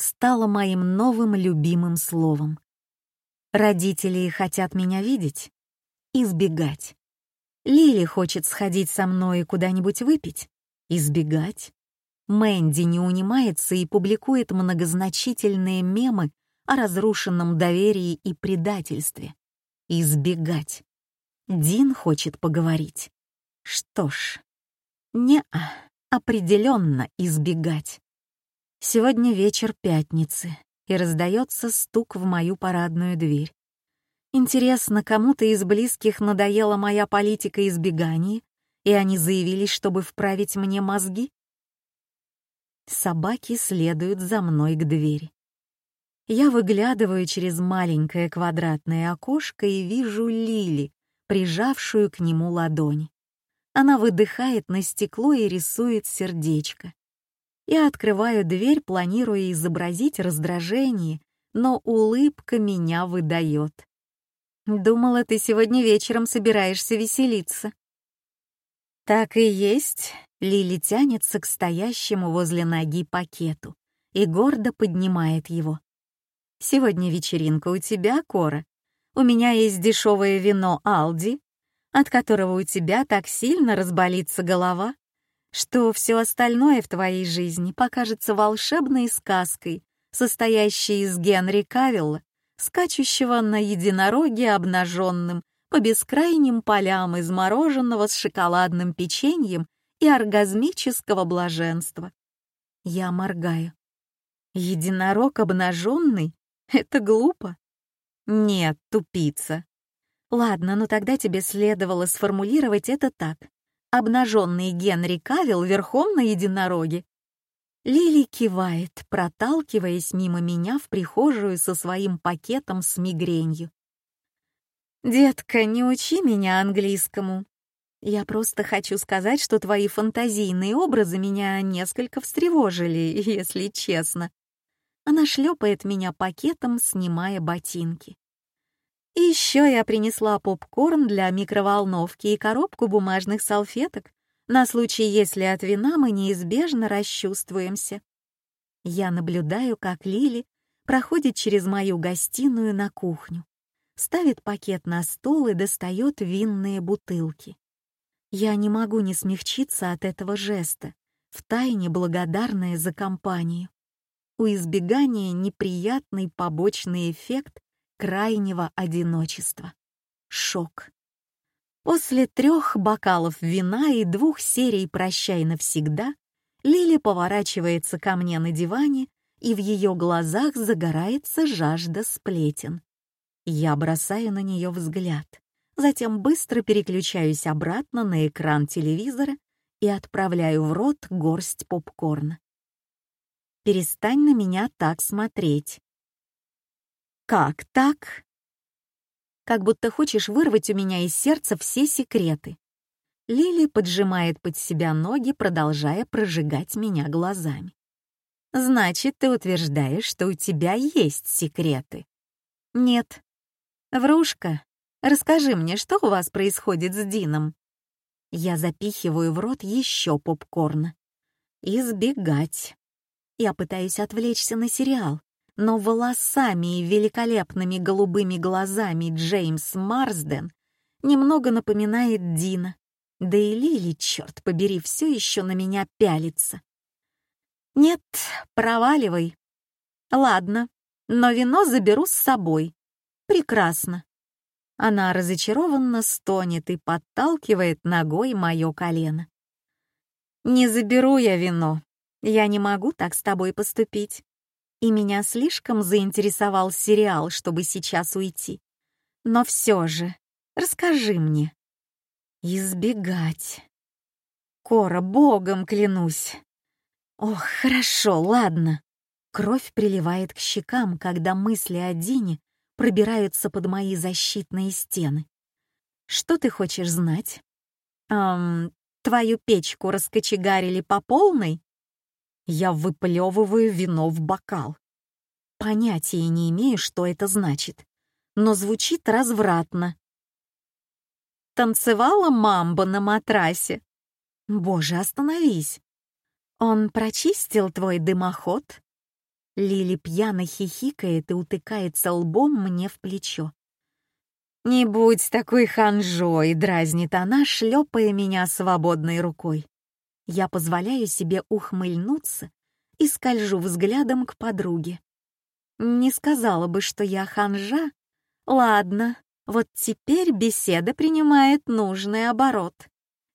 стало моим новым любимым словом. Родители хотят меня видеть, избегать. Лили хочет сходить со мной куда-нибудь выпить, избегать. Мэнди не унимается и публикует многозначительные мемы о разрушенном доверии и предательстве. Избегать. Дин хочет поговорить. Что ж, не определенно избегать. Сегодня вечер пятницы, и раздается стук в мою парадную дверь. Интересно, кому-то из близких надоела моя политика избегания, и они заявились, чтобы вправить мне мозги? Собаки следуют за мной к двери. Я выглядываю через маленькое квадратное окошко и вижу Лили, прижавшую к нему ладонь. Она выдыхает на стекло и рисует сердечко. Я открываю дверь, планируя изобразить раздражение, но улыбка меня выдает. «Думала, ты сегодня вечером собираешься веселиться». Так и есть. Лили тянется к стоящему возле ноги пакету и гордо поднимает его. «Сегодня вечеринка у тебя, Кора. У меня есть дешевое вино Алди, от которого у тебя так сильно разболится голова что все остальное в твоей жизни покажется волшебной сказкой, состоящей из Генри Кавилла, скачущего на единороге обнаженным по бескрайним полям из мороженого с шоколадным печеньем и оргазмического блаженства. Я моргаю. Единорог обнаженный? Это глупо. Нет, тупица. Ладно, но тогда тебе следовало сформулировать это так обнаженный Генри Кавилл верхом на единороге. Лили кивает, проталкиваясь мимо меня в прихожую со своим пакетом с мигренью. «Детка, не учи меня английскому. Я просто хочу сказать, что твои фантазийные образы меня несколько встревожили, если честно». Она шлепает меня пакетом, снимая ботинки. И еще я принесла попкорн для микроволновки и коробку бумажных салфеток на случай, если от вина мы неизбежно расчувствуемся. Я наблюдаю, как Лили проходит через мою гостиную на кухню, ставит пакет на стол и достает винные бутылки. Я не могу не смягчиться от этого жеста, втайне благодарная за компанию. У избегания неприятный побочный эффект крайнего одиночества. Шок. После трех бокалов вина и двух серий «Прощай навсегда» Лили поворачивается ко мне на диване, и в ее глазах загорается жажда сплетен. Я бросаю на нее взгляд, затем быстро переключаюсь обратно на экран телевизора и отправляю в рот горсть попкорна. «Перестань на меня так смотреть», «Как так?» Как будто хочешь вырвать у меня из сердца все секреты. Лили поджимает под себя ноги, продолжая прожигать меня глазами. «Значит, ты утверждаешь, что у тебя есть секреты?» «Нет». «Врушка, расскажи мне, что у вас происходит с Дином?» Я запихиваю в рот еще попкорна. «Избегать». Я пытаюсь отвлечься на сериал, но волосами и великолепными голубыми глазами Джеймс Марсден немного напоминает Дина. Да и Лили, черт побери, все еще на меня пялится. Нет, проваливай. Ладно, но вино заберу с собой. Прекрасно. Она разочарованно стонет и подталкивает ногой мое колено. «Не заберу я вино. Я не могу так с тобой поступить и меня слишком заинтересовал сериал, чтобы сейчас уйти. Но все же, расскажи мне. Избегать. Кора, богом клянусь. Ох, хорошо, ладно. Кровь приливает к щекам, когда мысли о Дине пробираются под мои защитные стены. Что ты хочешь знать? Эм, твою печку раскочегарили по полной? Я выплевываю вино в бокал. Понятия не имею, что это значит, но звучит развратно. Танцевала мамба на матрасе. Боже, остановись. Он прочистил твой дымоход? Лили пьяно хихикает и утыкается лбом мне в плечо. «Не будь такой ханжой», — дразнит она, шлепая меня свободной рукой. Я позволяю себе ухмыльнуться и скольжу взглядом к подруге. Не сказала бы, что я ханжа. Ладно, вот теперь беседа принимает нужный оборот.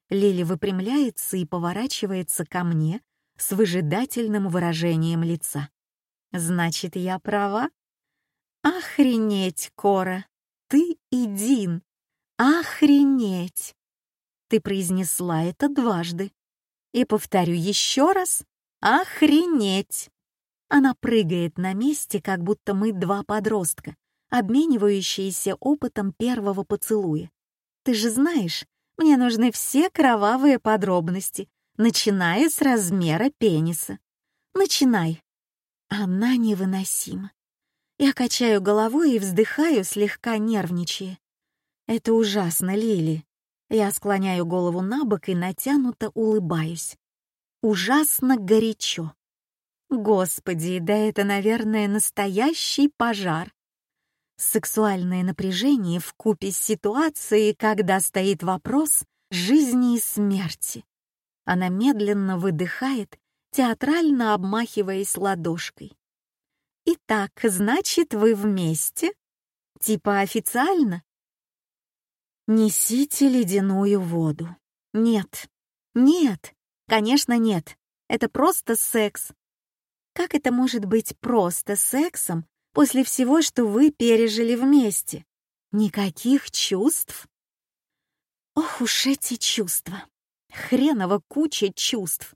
Лили выпрямляется и поворачивается ко мне с выжидательным выражением лица. Значит, я права? Охренеть, Кора! Ты и Дин! Охренеть! Ты произнесла это дважды. И повторю еще раз. Охренеть! Она прыгает на месте, как будто мы два подростка, обменивающиеся опытом первого поцелуя. Ты же знаешь, мне нужны все кровавые подробности, начиная с размера пениса. Начинай, она невыносима. Я качаю головой и вздыхаю, слегка нервничая. Это ужасно, Лили. Я склоняю голову на бок и натянуто улыбаюсь. Ужасно горячо. Господи, да это, наверное, настоящий пожар. Сексуальное напряжение в купе с ситуацией, когда стоит вопрос жизни и смерти. Она медленно выдыхает театрально обмахиваясь ладошкой. «Итак, значит, вы вместе? Типа официально?» «Несите ледяную воду». «Нет, нет, конечно, нет. Это просто секс. Как это может быть просто сексом после всего, что вы пережили вместе? Никаких чувств?» Ох уж эти чувства. Хреново куча чувств.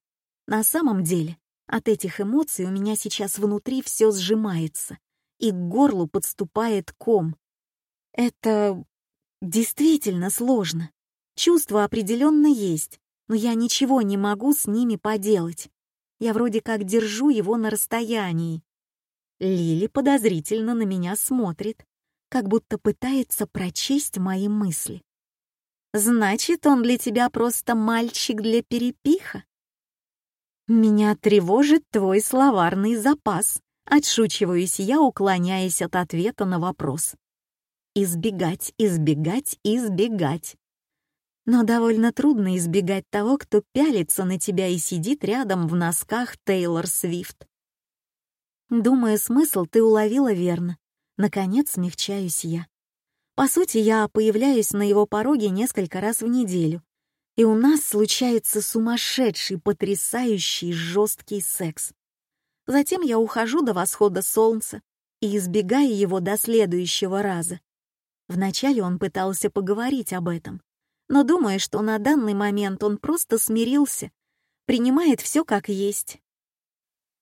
На самом деле, от этих эмоций у меня сейчас внутри все сжимается, и к горлу подступает ком. Это действительно сложно. Чувства определенно есть, но я ничего не могу с ними поделать. Я вроде как держу его на расстоянии. Лили подозрительно на меня смотрит, как будто пытается прочесть мои мысли. «Значит, он для тебя просто мальчик для перепиха?» «Меня тревожит твой словарный запас», — отшучиваюсь я, уклоняясь от ответа на вопрос. Избегать, избегать, избегать. Но довольно трудно избегать того, кто пялится на тебя и сидит рядом в носках Тейлор Свифт. Думаю, смысл ты уловила верно. Наконец смягчаюсь я. По сути, я появляюсь на его пороге несколько раз в неделю, и у нас случается сумасшедший, потрясающий, жесткий секс. Затем я ухожу до восхода солнца и избегаю его до следующего раза. Вначале он пытался поговорить об этом, но думаю, что на данный момент он просто смирился, принимает все как есть.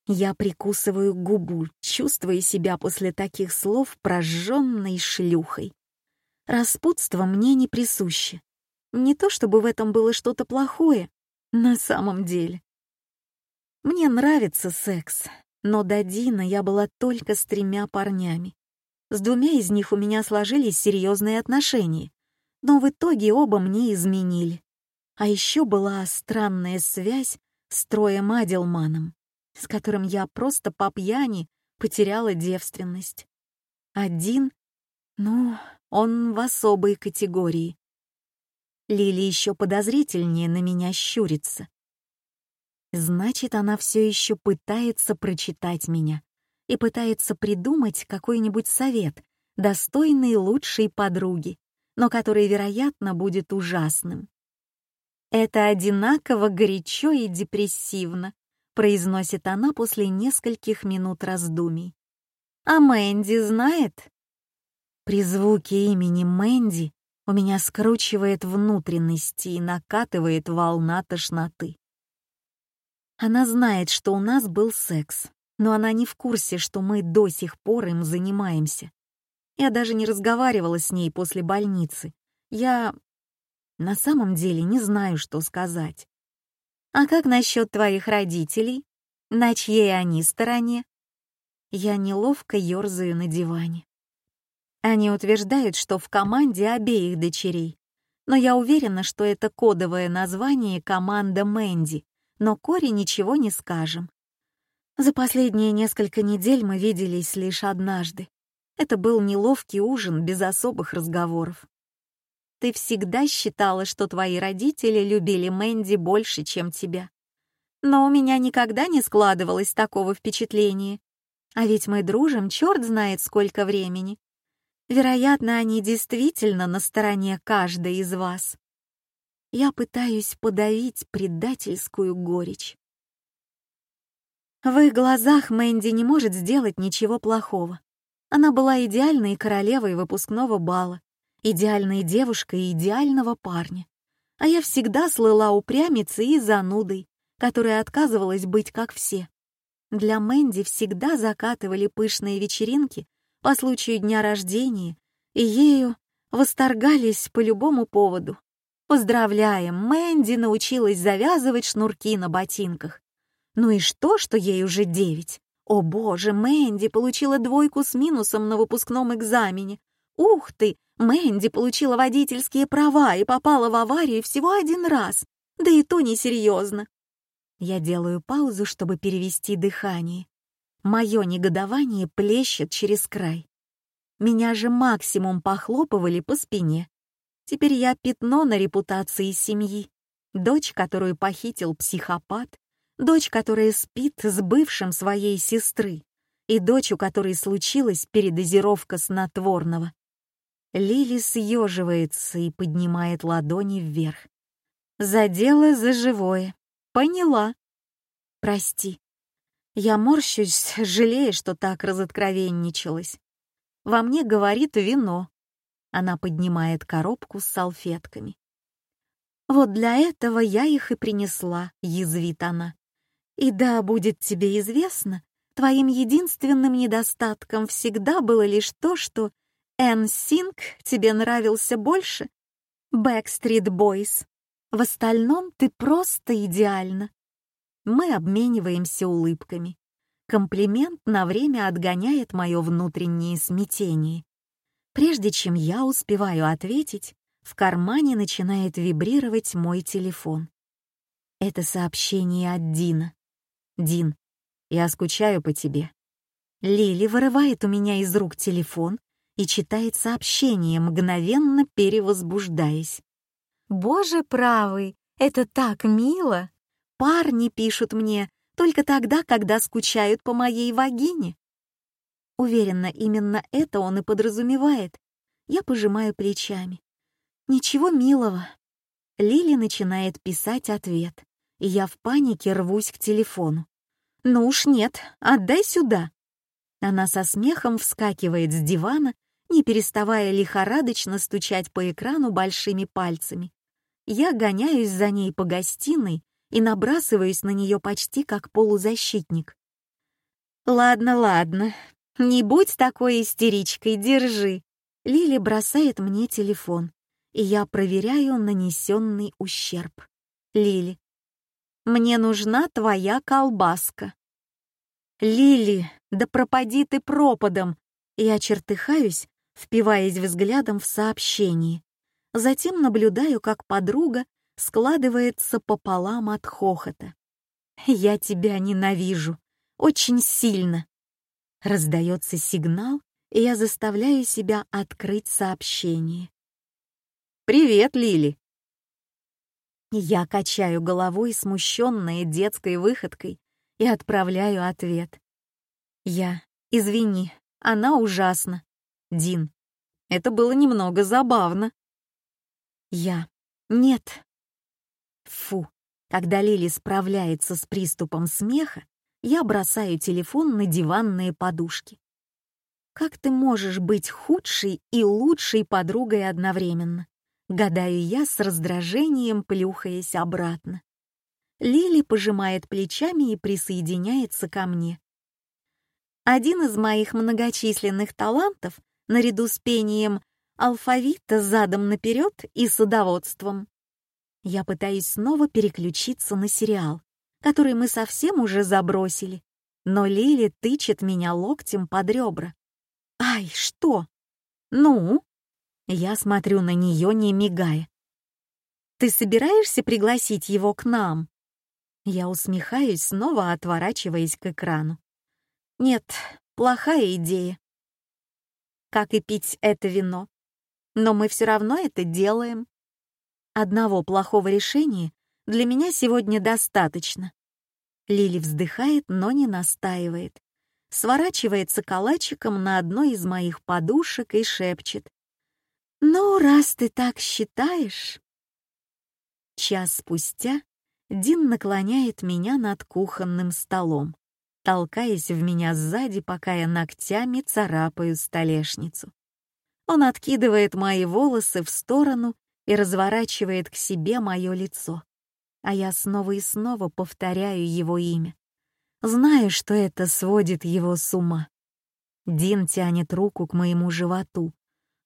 Я прикусываю губу, чувствуя себя после таких слов прожженной шлюхой. Распутство мне не присуще. Не то чтобы в этом было что-то плохое, на самом деле. Мне нравится секс, но до Дина я была только с тремя парнями. С двумя из них у меня сложились серьезные отношения, но в итоге оба мне изменили. А еще была странная связь с Троем Аделманом, с которым я просто по пьяни потеряла девственность. Один, ну, он в особой категории. Лили еще подозрительнее на меня щурится. Значит, она все еще пытается прочитать меня и пытается придумать какой-нибудь совет, достойный лучшей подруги, но который, вероятно, будет ужасным. «Это одинаково горячо и депрессивно», — произносит она после нескольких минут раздумий. «А Мэнди знает?» При звуке имени Мэнди у меня скручивает внутренности и накатывает волна тошноты. Она знает, что у нас был секс, но она не в курсе, что мы до сих пор им занимаемся. Я даже не разговаривала с ней после больницы. Я на самом деле не знаю, что сказать. А как насчет твоих родителей? На чьей они стороне? Я неловко ерзаю на диване. Они утверждают, что в команде обеих дочерей. Но я уверена, что это кодовое название команда Мэнди, но Кори ничего не скажем. За последние несколько недель мы виделись лишь однажды. Это был неловкий ужин без особых разговоров. Ты всегда считала, что твои родители любили Мэнди больше, чем тебя. Но у меня никогда не складывалось такого впечатления. А ведь мы дружим черт знает сколько времени. Вероятно, они действительно на стороне каждой из вас. Я пытаюсь подавить предательскую горечь. В их глазах Мэнди не может сделать ничего плохого. Она была идеальной королевой выпускного бала, идеальной девушкой идеального парня. А я всегда слыла упрямицей и занудой, которая отказывалась быть как все. Для Мэнди всегда закатывали пышные вечеринки по случаю дня рождения, и ею восторгались по любому поводу. Поздравляем, Мэнди научилась завязывать шнурки на ботинках. Ну и что, что ей уже девять? О боже, Мэнди получила двойку с минусом на выпускном экзамене. Ух ты, Мэнди получила водительские права и попала в аварию всего один раз. Да и то несерьезно. Я делаю паузу, чтобы перевести дыхание. Мое негодование плещет через край. Меня же максимум похлопывали по спине. Теперь я пятно на репутации семьи. Дочь, которую похитил психопат, дочь, которая спит с бывшим своей сестры, и дочь, у которой случилась передозировка снотворного. Лили съеживается и поднимает ладони вверх. Задела за живое. Поняла. Прости. Я морщусь, жалея, что так разоткровенничалась. Во мне говорит вино. Она поднимает коробку с салфетками. «Вот для этого я их и принесла», — язвит она. «И да, будет тебе известно, твоим единственным недостатком всегда было лишь то, что Эн Синг тебе нравился больше Backstreet Boys. В остальном ты просто идеальна. Мы обмениваемся улыбками. Комплимент на время отгоняет мое внутреннее смятение. Прежде чем я успеваю ответить, в кармане начинает вибрировать мой телефон. Это сообщение от Дина. «Дин, я скучаю по тебе». Лили вырывает у меня из рук телефон и читает сообщение, мгновенно перевозбуждаясь. «Боже правый, это так мило! Парни пишут мне только тогда, когда скучают по моей вагине». Уверена, именно это он и подразумевает. Я пожимаю плечами. «Ничего милого». Лили начинает писать ответ, и я в панике рвусь к телефону. «Ну уж нет, отдай сюда». Она со смехом вскакивает с дивана, не переставая лихорадочно стучать по экрану большими пальцами. Я гоняюсь за ней по гостиной и набрасываюсь на нее почти как полузащитник. «Ладно, ладно, не будь такой истеричкой, держи». Лили бросает мне телефон, и я проверяю нанесенный ущерб. Лили. «Мне нужна твоя колбаска». «Лили, да пропади ты пропадом!» Я чертыхаюсь, впиваясь взглядом в сообщение. Затем наблюдаю, как подруга складывается пополам от хохота. «Я тебя ненавижу. Очень сильно». Раздается сигнал, и я заставляю себя открыть сообщение. «Привет, Лили!» Я качаю головой, смущенная детской выходкой, и отправляю ответ. «Я... Извини, она ужасна. Дин. Это было немного забавно. Я. Нет. Фу. Когда Лили справляется с приступом смеха, я бросаю телефон на диванные подушки. Как ты можешь быть худшей и лучшей подругой одновременно? Гадаю я с раздражением, плюхаясь обратно. Лили пожимает плечами и присоединяется ко мне. Один из моих многочисленных талантов, наряду с пением алфавита задом наперед и садоводством. Я пытаюсь снова переключиться на сериал, который мы совсем уже забросили, но Лили тычет меня локтем под ребра. «Ай, что?» «Ну?» Я смотрю на нее, не мигая. «Ты собираешься пригласить его к нам?» Я усмехаюсь, снова отворачиваясь к экрану. «Нет, плохая идея. Как и пить это вино. Но мы все равно это делаем. Одного плохого решения для меня сегодня достаточно. Лили вздыхает, но не настаивает. Сворачивается калачиком на одной из моих подушек и шепчет. «Ну, раз ты так считаешь...» Час спустя Дин наклоняет меня над кухонным столом, толкаясь в меня сзади, пока я ногтями царапаю столешницу. Он откидывает мои волосы в сторону и разворачивает к себе мое лицо а я снова и снова повторяю его имя. Знаю, что это сводит его с ума. Дин тянет руку к моему животу,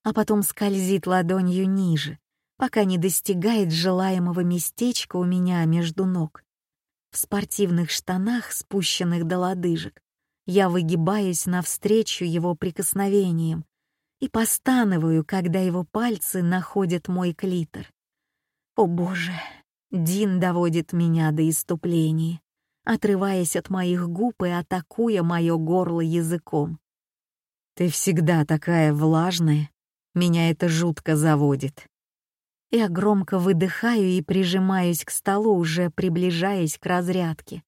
а потом скользит ладонью ниже, пока не достигает желаемого местечка у меня между ног. В спортивных штанах, спущенных до лодыжек, я выгибаюсь навстречу его прикосновениям и постанываю, когда его пальцы находят мой клитор. О боже, Дин доводит меня до иступления, отрываясь от моих губ и атакуя мое горло языком. «Ты всегда такая влажная, меня это жутко заводит». Я громко выдыхаю и прижимаюсь к столу, уже приближаясь к разрядке.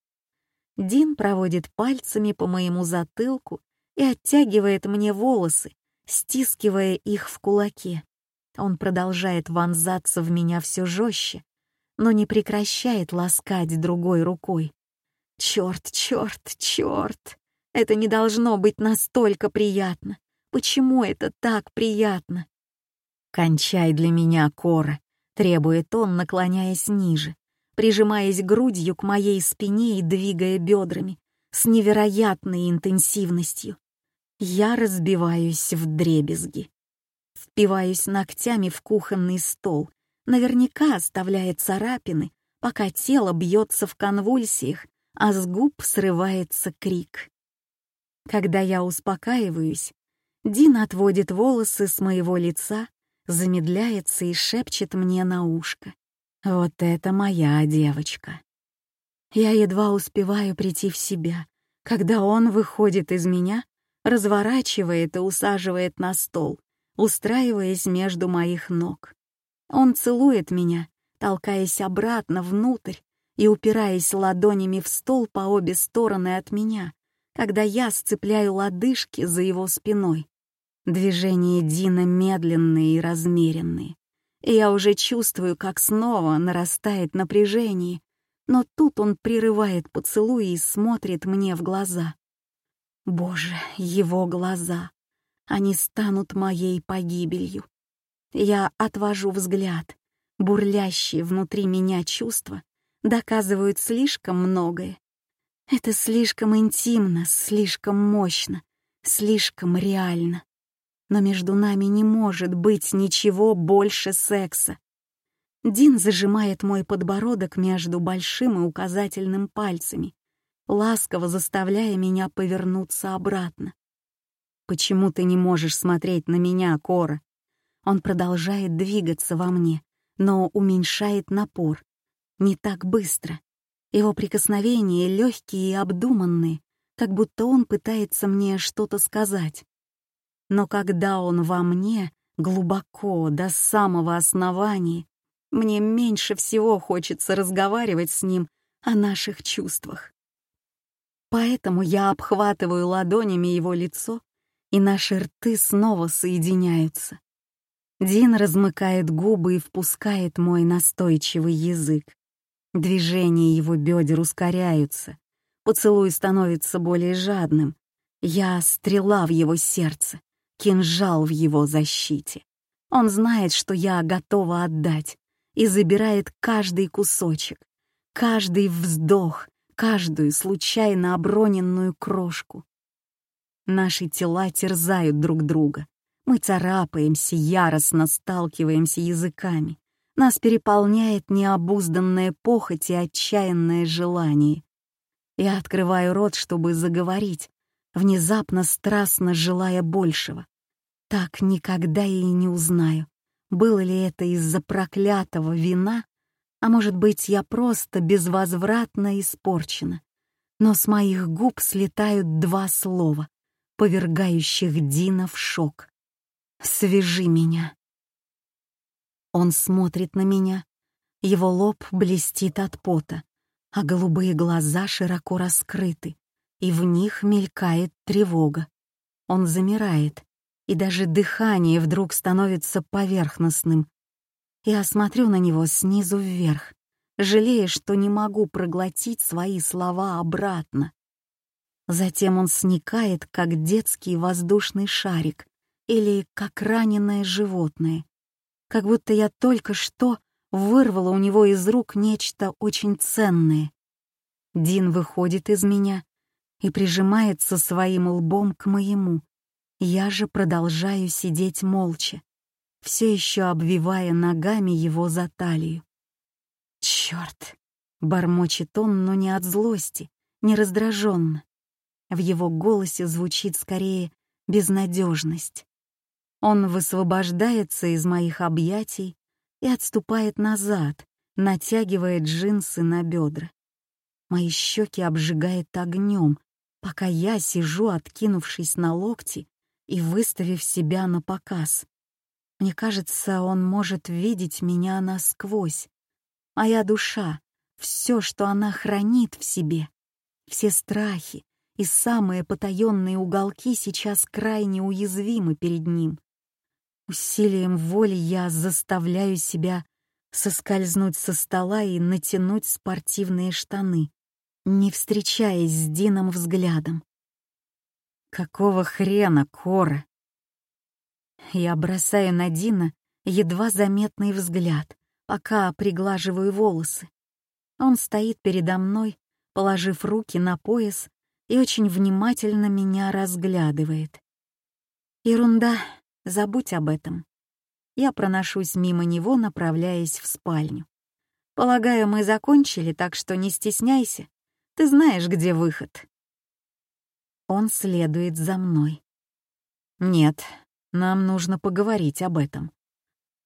Дин проводит пальцами по моему затылку и оттягивает мне волосы, стискивая их в кулаке. Он продолжает вонзаться в меня все жестче, но не прекращает ласкать другой рукой. Черт, черт, черт! Это не должно быть настолько приятно. Почему это так приятно? «Кончай для меня, Кора», — требует он, наклоняясь ниже, прижимаясь грудью к моей спине и двигая бедрами с невероятной интенсивностью. Я разбиваюсь в дребезги. Впиваюсь ногтями в кухонный стол, наверняка оставляет царапины, пока тело бьется в конвульсиях, а с губ срывается крик. Когда я успокаиваюсь, Дин отводит волосы с моего лица, замедляется и шепчет мне на ушко. «Вот это моя девочка». Я едва успеваю прийти в себя, когда он выходит из меня, разворачивает и усаживает на стол, устраиваясь между моих ног. Он целует меня, толкаясь обратно внутрь и упираясь ладонями в стол по обе стороны от меня, когда я сцепляю лодыжки за его спиной. Движения Дина медленные и размеренные. И я уже чувствую, как снова нарастает напряжение, но тут он прерывает поцелуй и смотрит мне в глаза. Боже, его глаза! Они станут моей погибелью. Я отвожу взгляд. Бурлящие внутри меня чувства доказывают слишком многое. Это слишком интимно, слишком мощно, слишком реально. Но между нами не может быть ничего больше секса. Дин зажимает мой подбородок между большим и указательным пальцами, ласково заставляя меня повернуться обратно. «Почему ты не можешь смотреть на меня, Кора?» Он продолжает двигаться во мне, но уменьшает напор. Не так быстро. Его прикосновения легкие и обдуманные, как будто он пытается мне что-то сказать. Но когда он во мне, глубоко, до самого основания, мне меньше всего хочется разговаривать с ним о наших чувствах. Поэтому я обхватываю ладонями его лицо, и наши рты снова соединяются. Дин размыкает губы и впускает мой настойчивый язык. Движения его бедер ускоряются. Поцелуй становится более жадным. Я стрела в его сердце, кинжал в его защите. Он знает, что я готова отдать, и забирает каждый кусочек, каждый вздох, каждую случайно оброненную крошку. Наши тела терзают друг друга. Мы царапаемся, яростно сталкиваемся языками. Нас переполняет необузданная похоть и отчаянное желание. Я открываю рот, чтобы заговорить, внезапно страстно желая большего. Так никогда и не узнаю, было ли это из-за проклятого вина, а может быть, я просто безвозвратно испорчена. Но с моих губ слетают два слова, повергающих Дина в шок. «Свяжи меня». Он смотрит на меня, его лоб блестит от пота, а голубые глаза широко раскрыты, и в них мелькает тревога. Он замирает, и даже дыхание вдруг становится поверхностным. Я смотрю на него снизу вверх, жалея, что не могу проглотить свои слова обратно. Затем он сникает, как детский воздушный шарик или как раненое животное, как будто я только что вырвала у него из рук нечто очень ценное. Дин выходит из меня и прижимается своим лбом к моему. Я же продолжаю сидеть молча, все еще обвивая ногами его за талию. Черт! бормочет он, но не от злости, не раздраженно. В его голосе звучит скорее безнадежность. Он высвобождается из моих объятий и отступает назад, натягивая джинсы на бедра. Мои щеки обжигает огнем, пока я сижу, откинувшись на локти и выставив себя на показ. Мне кажется, он может видеть меня насквозь. Моя душа, все, что она хранит в себе, все страхи и самые потаенные уголки сейчас крайне уязвимы перед ним. Усилием воли я заставляю себя соскользнуть со стола и натянуть спортивные штаны, не встречаясь с Дином взглядом. «Какого хрена, Кора?» Я бросаю на Дина едва заметный взгляд, пока приглаживаю волосы. Он стоит передо мной, положив руки на пояс и очень внимательно меня разглядывает. Ерунда, Забудь об этом. Я проношусь мимо него, направляясь в спальню. Полагаю, мы закончили, так что не стесняйся. Ты знаешь, где выход. Он следует за мной. Нет, нам нужно поговорить об этом.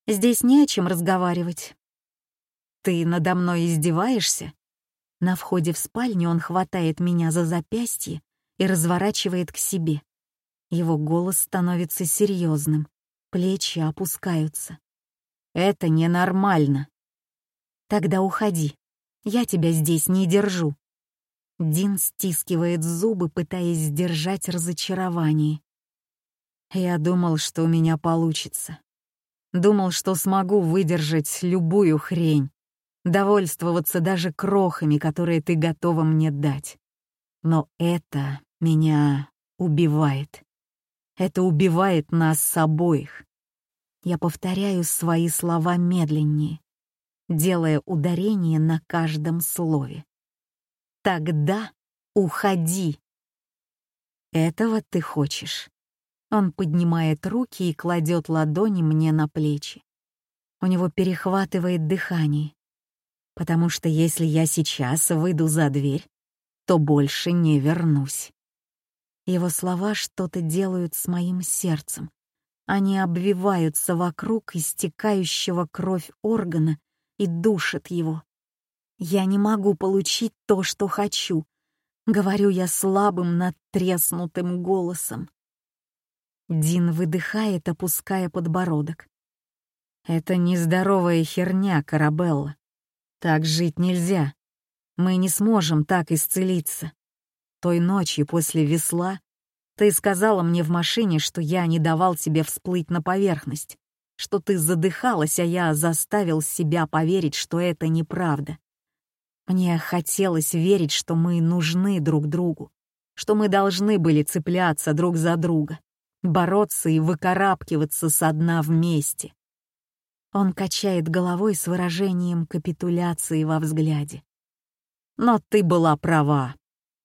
Здесь не о чем разговаривать. Ты надо мной издеваешься? На входе в спальню он хватает меня за запястье и разворачивает к себе. Его голос становится серьезным, плечи опускаются. «Это ненормально». «Тогда уходи. Я тебя здесь не держу». Дин стискивает зубы, пытаясь сдержать разочарование. Я думал, что у меня получится. Думал, что смогу выдержать любую хрень, довольствоваться даже крохами, которые ты готова мне дать. Но это меня убивает. Это убивает нас обоих. Я повторяю свои слова медленнее, делая ударение на каждом слове. Тогда уходи. Этого ты хочешь. Он поднимает руки и кладет ладони мне на плечи. У него перехватывает дыхание. Потому что если я сейчас выйду за дверь, то больше не вернусь. Его слова что-то делают с моим сердцем. Они обвиваются вокруг истекающего кровь органа и душат его. Я не могу получить то, что хочу, говорю я слабым, надтреснутым голосом. Дин выдыхает, опуская подбородок. Это нездоровая херня, Карабелла. Так жить нельзя. Мы не сможем так исцелиться. Той ночью после весла ты сказала мне в машине, что я не давал тебе всплыть на поверхность, что ты задыхалась, а я заставил себя поверить, что это неправда. Мне хотелось верить, что мы нужны друг другу, что мы должны были цепляться друг за друга, бороться и выкарабкиваться со дна вместе. Он качает головой с выражением капитуляции во взгляде. Но ты была права.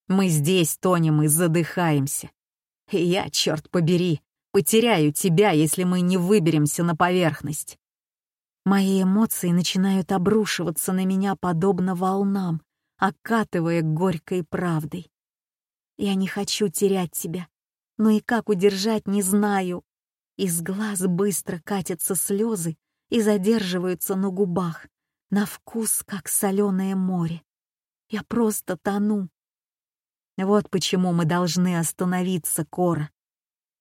Мы здесь тонем и задыхаемся. я, черт побери, потеряю тебя, если мы не выберемся на поверхность. Мои эмоции начинают обрушиваться на меня подобно волнам, окатывая горькой правдой. Я не хочу терять тебя, но и как удержать не знаю. Из глаз быстро катятся слезы и задерживаются на губах, на вкус, как соленое море. Я просто тону. Вот почему мы должны остановиться, Кора.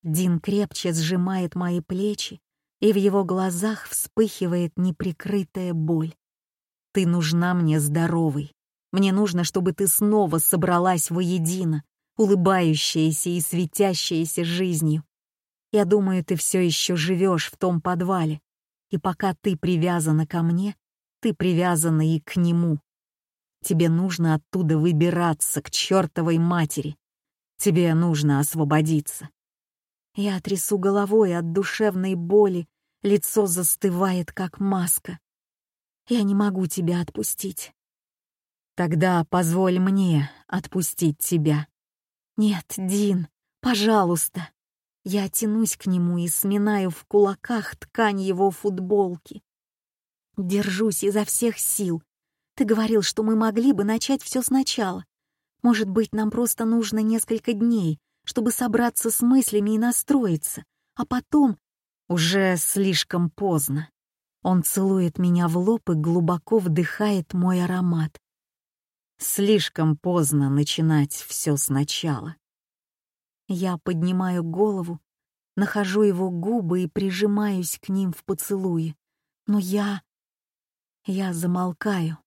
Дин крепче сжимает мои плечи, и в его глазах вспыхивает неприкрытая боль. Ты нужна мне здоровой. Мне нужно, чтобы ты снова собралась воедино, улыбающаяся и светящаяся жизнью. Я думаю, ты все еще живешь в том подвале, и пока ты привязана ко мне, ты привязана и к нему. Тебе нужно оттуда выбираться к чертовой матери. Тебе нужно освободиться. Я трясу головой от душевной боли, лицо застывает, как маска. Я не могу тебя отпустить. Тогда позволь мне отпустить тебя. Нет, Дин, пожалуйста. Я тянусь к нему и сминаю в кулаках ткань его футболки. Держусь изо всех сил. Ты говорил, что мы могли бы начать все сначала. Может быть, нам просто нужно несколько дней, чтобы собраться с мыслями и настроиться, а потом... Уже слишком поздно. Он целует меня в лоб и глубоко вдыхает мой аромат. Слишком поздно начинать все сначала. Я поднимаю голову, нахожу его губы и прижимаюсь к ним в поцелуе. Но я... Я замолкаю.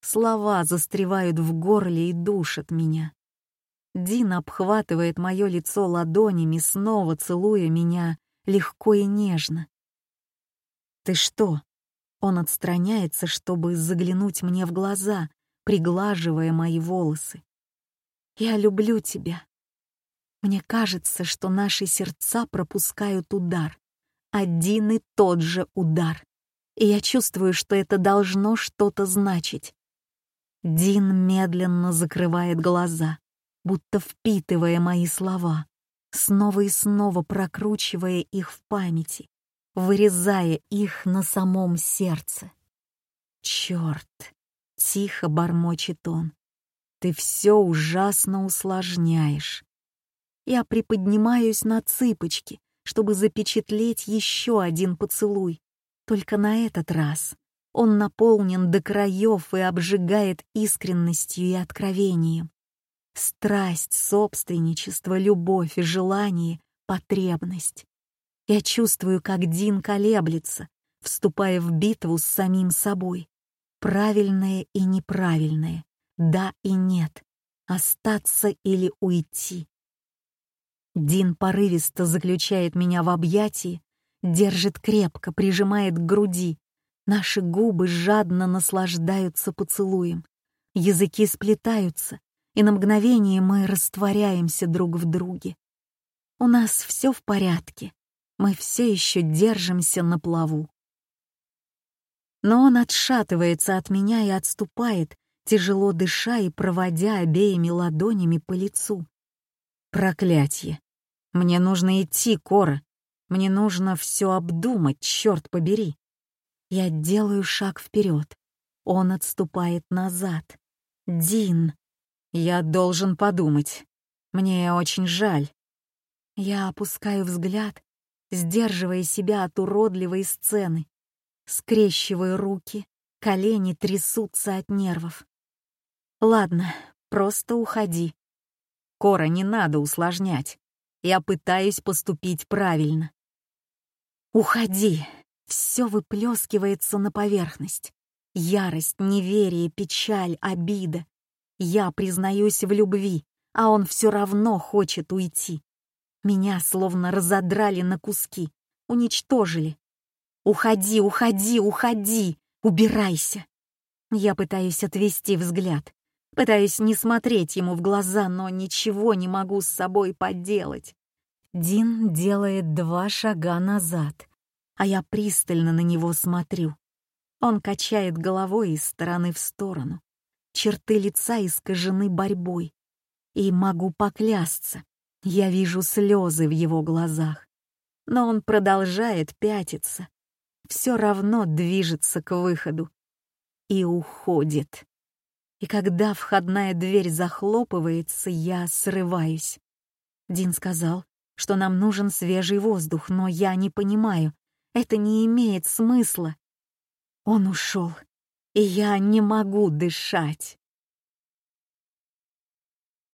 Слова застревают в горле и душат меня. Дин обхватывает мое лицо ладонями, снова целуя меня легко и нежно. «Ты что?» Он отстраняется, чтобы заглянуть мне в глаза, приглаживая мои волосы. «Я люблю тебя». Мне кажется, что наши сердца пропускают удар. Один и тот же удар. И я чувствую, что это должно что-то значить. Дин медленно закрывает глаза будто впитывая мои слова, снова и снова прокручивая их в памяти, вырезая их на самом сердце. «Черт!» — тихо бормочет он. «Ты все ужасно усложняешь». Я приподнимаюсь на цыпочки, чтобы запечатлеть еще один поцелуй. Только на этот раз он наполнен до краев и обжигает искренностью и откровением. Страсть, собственничество, любовь и желание, потребность. Я чувствую, как Дин колеблется, вступая в битву с самим собой. Правильное и неправильное, да и нет, остаться или уйти. Дин порывисто заключает меня в объятии, держит крепко, прижимает к груди. Наши губы жадно наслаждаются поцелуем. Языки сплетаются, и на мгновение мы растворяемся друг в друге. У нас все в порядке, мы все еще держимся на плаву. Но он отшатывается от меня и отступает, тяжело дыша и проводя обеими ладонями по лицу. Проклятье! Мне нужно идти, Кора. Мне нужно все обдумать, черт побери. Я делаю шаг вперед. Он отступает назад. Дин. Я должен подумать. Мне очень жаль. Я опускаю взгляд, сдерживая себя от уродливой сцены. Скрещиваю руки, колени трясутся от нервов. Ладно, просто уходи. Кора, не надо усложнять. Я пытаюсь поступить правильно. Уходи. Все выплескивается на поверхность. Ярость, неверие, печаль, обида. Я признаюсь в любви, а он все равно хочет уйти. Меня словно разодрали на куски, уничтожили. «Уходи, уходи, уходи! Убирайся!» Я пытаюсь отвести взгляд, пытаюсь не смотреть ему в глаза, но ничего не могу с собой поделать. Дин делает два шага назад, а я пристально на него смотрю. Он качает головой из стороны в сторону черты лица искажены борьбой. И могу поклясться, Я вижу слезы в его глазах, но он продолжает пятиться, все равно движется к выходу и уходит. И когда входная дверь захлопывается, я срываюсь. Дин сказал, что нам нужен свежий воздух, но я не понимаю, это не имеет смысла. Он ушел, и я не могу дышать.